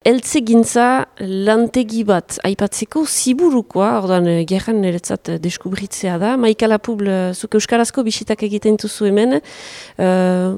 Eltze gintza lantegi bat aipatzeko ziburukoa, ordan eh, gerran niretzat eh, deskubritzea da. Maika Lapubl, eh, zuk euskarazko bisitak egiten duzu hemen, uh,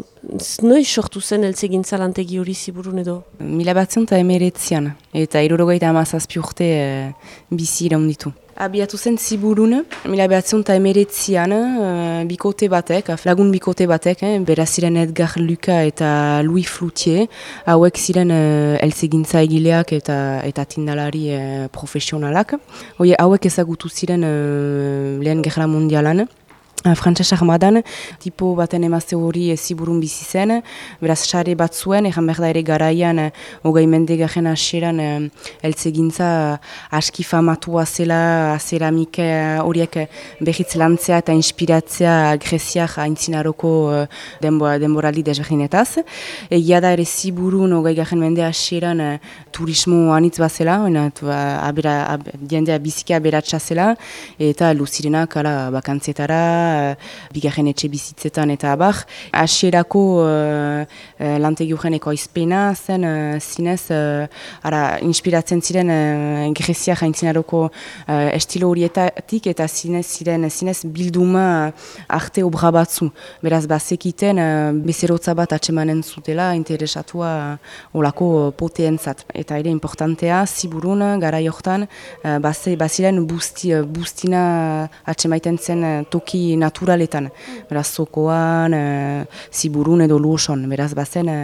noiz sortu zen eltze gintza lantegi hori ziburun edo? Mila batzen eta emeretzian, eta irurogeita amazazpi urte uh, bizi iraunditu. Abiatu zen ziburun, mila behatzen eta emeretzian, uh, bikote batek, lagun bikote batek, eh, beraz ziren Edgar Luka eta Louis Floutier, hauek ziren uh, elzegintza egileak eta eta tindalari uh, profesionalak. Hauek ezagutu ziren uh, lehen gerra mundialan, Eh, Frantses armadan, tipo baten emazte hori ziburun bizi zen, beraz sare bat zuen, egan behar da ere garaian, eh, hogei mende garen aseran, eh, eltzegintza aski famatua zela, ceramike horiek behitz lantzea eta inspiratzea greziak haintzinaroko denboraldi desberdinetaz. Egia da ere ziburun hogei garen mende aseran turismo anitz bat zela, ba, jendea biziki aberatsa zela, eta luzirenak bakantzetara, uh, bigarren etxe bizitzetan eta abar. Asierako uh, uh, lantegi urreneko aizpena zen uh, zinez, ara, inspiratzen ziren uh, Grezia jaintzinaroko uh, estilo horietatik eta zinez ziren zinez bilduma arte obra batzu. Beraz, bazekiten uh, bezerotza bat atsemanen zutela interesatua uh, olako poteentzat. Eta ere importantea, ziburun, gara jortan, uh, baziren busti, uh, bustina atsemaiten zen toki naturaletan. Beraz, zokoan, e, ziburun edo luoson. Beraz, bazen, e,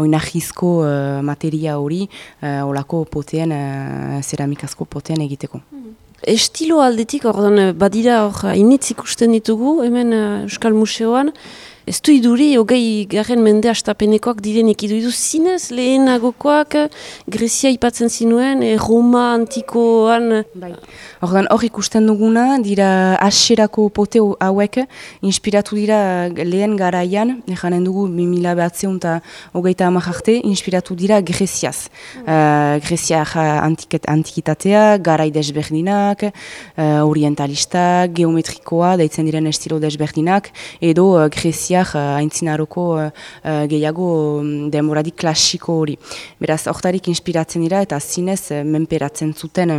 oinahizko e, materia hori, e, olako potean, e, ceramikazko potean egiteko. Estilo aldetik, ordan, badira hor, initz ikusten ditugu, hemen Euskal Museoan, Ez du iduri, hogei garen mende astapenekoak direnik idu zinez lehenagokoak Grezia ipatzen zinuen, e, Roma antikoan. Bai. hor ikusten duguna, dira aserako pote hauek, inspiratu dira lehen garaian, janen dugu 2000 behatzeun eta hogeita amajarte, inspiratu dira Greziaz. Uh, Grezia antiket, antikitatea, garai desberdinak, uh, orientalistak, geometrikoa, daitzen diren estilo desberdinak, edo uh, Grezia uh, aintzinaroko uh, gehiago um, denboradik klasiko hori. Beraz, hortarik inspiratzen dira eta zinez uh, menperatzen zuten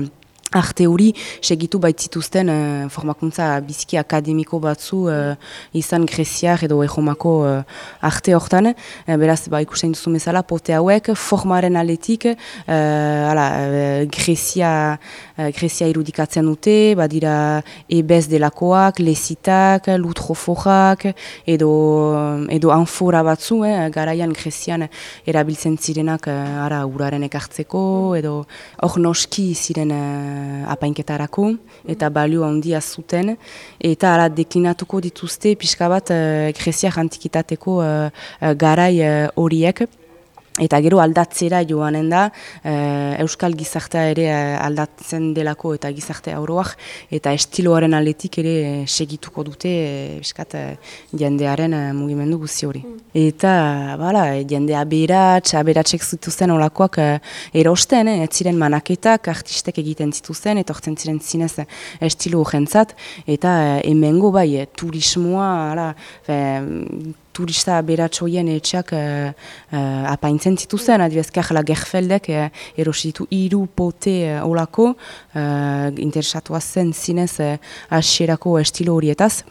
arte hori segitu baitzituzten uh, formakuntza biziki akademiko batzu uh, izan Greziar edo Ejomako uh, arte hortan. Uh, beraz, ba, ikusten duzu bezala, pote hauek formaren aletik uh, ala, uh, Grezia, uh, Grezia irudikatzen dute, badira ebez delakoak, lesitak, lutrofojak, edo, edo anfora batzu, eh, garaian Grezian erabiltzen zirenak uh, ara uraren ekartzeko, edo hor noski ziren apainketarako eta balio handia zuten eta ala deklinatuko dituzte pixka bat uh, Grezia antikitateko uh, garai horiek. Eta gero aldatzera joanen da, eh, Euskal gizartea ere eh, aldatzen delako eta gizarte auroak, eta estiloaren aletik ere eh, segituko dute eskat, jendearen mugimendu guzi hori. Mm. Eta bala, jendea aberatx, aberatsek zituzten olakoak erosten, ez ziren manaketak, artistek egiten zituzten, eta orten ziren zinez estilo jentzat, eta hemengo bai, turismoa, ala, turista beratxoien etxak uh, uh, apaintzen zituzen, adibidez kajala gerfeldek uh, erositu iru pote uh, olako, uh, interesatua zen zinez uh, asierako estilo horietaz.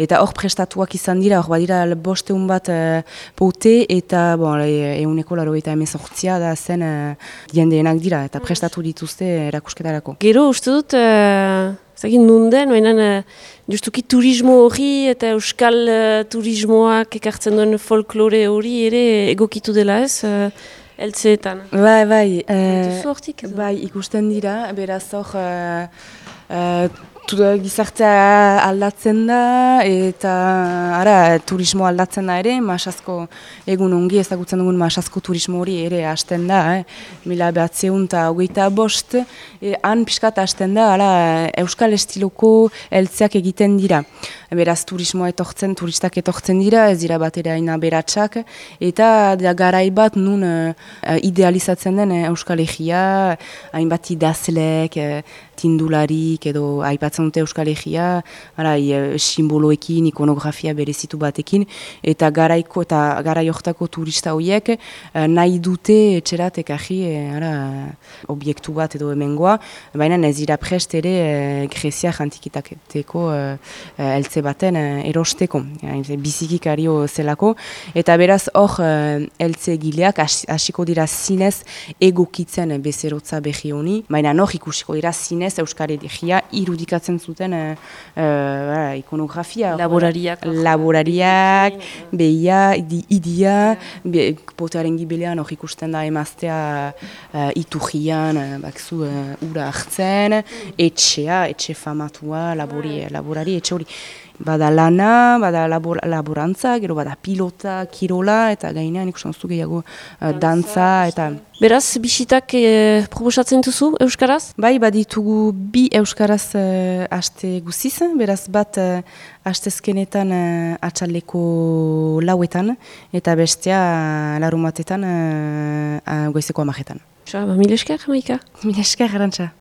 Eta hor prestatuak izan dira, hor badira bosteun bat uh, pote eta bon, euneko laro eta hemen da zen uh, jendeenak dira eta prestatu dituzte erakusketarako. Gero uste dut, uh, zagin nunden, uh, justuki turismo hori eta euskal uh, turismoak ekartzen duen folklore hori ere egokitu dela ez, uh, eltzeetan. Bai, bai. Uh, bai, ikusten dira, beraz hor... Uh, gizartea aldatzen da eta ara turismo aldatzen da ere, masasko egun ongi ezagutzen dugun masasko turismo hori ere hasten da, eh? mila behatzeun eta hogeita bost, e, han pixkat hasten da, ara, euskal estiloko eltzeak egiten dira. beraz turismoa etortzen, turistak etortzen dira, ez dira bat ere aina beratxak, eta da garai bat nun uh, idealizatzen den uh, Euskal Egia, hainbat idazlek, uh, tindularik edo aipatzen dute Euskal Egia, ara, simboloekin, ikonografia berezitu batekin, eta garaiko eta garaioktako turista horiek uh, nahi dute etxerat ekaji, ara, obiektu bat edo hemengoa, baina ez dira prest ere uh, Grezia jantikitaketeko uh, eltze baten erosteko, bizikik ario zelako, eta beraz hor uh, eltze gileak hasiko dira zinez egokitzen bezerotza behi honi, baina nor ikusiko dira zinez Euskari Egia irudikatzen zuten uh, uh, ikonografia. Laborariak. Laborariak, behia, idia, be, potearen gibelean hor ikusten da emaztea uh, iturrian, bakzu uh, ura hartzen, etxea, etxe famatua, labori, laborari, etxe hori bada lana, bada labor, laborantza, gero bada pilota, kirola, eta gainean ikusten zu gehiago uh, dantza, eta... Beraz, bisitak e, proposatzen duzu Euskaraz? Bai, baditugu bi Euskaraz uh, aste guziz, beraz bat uh, astezkenetan uh, atxaleko lauetan, eta bestea larumatetan uh, goizeko amajetan. Ba, mil esker, Maika? Mil esker, garantza.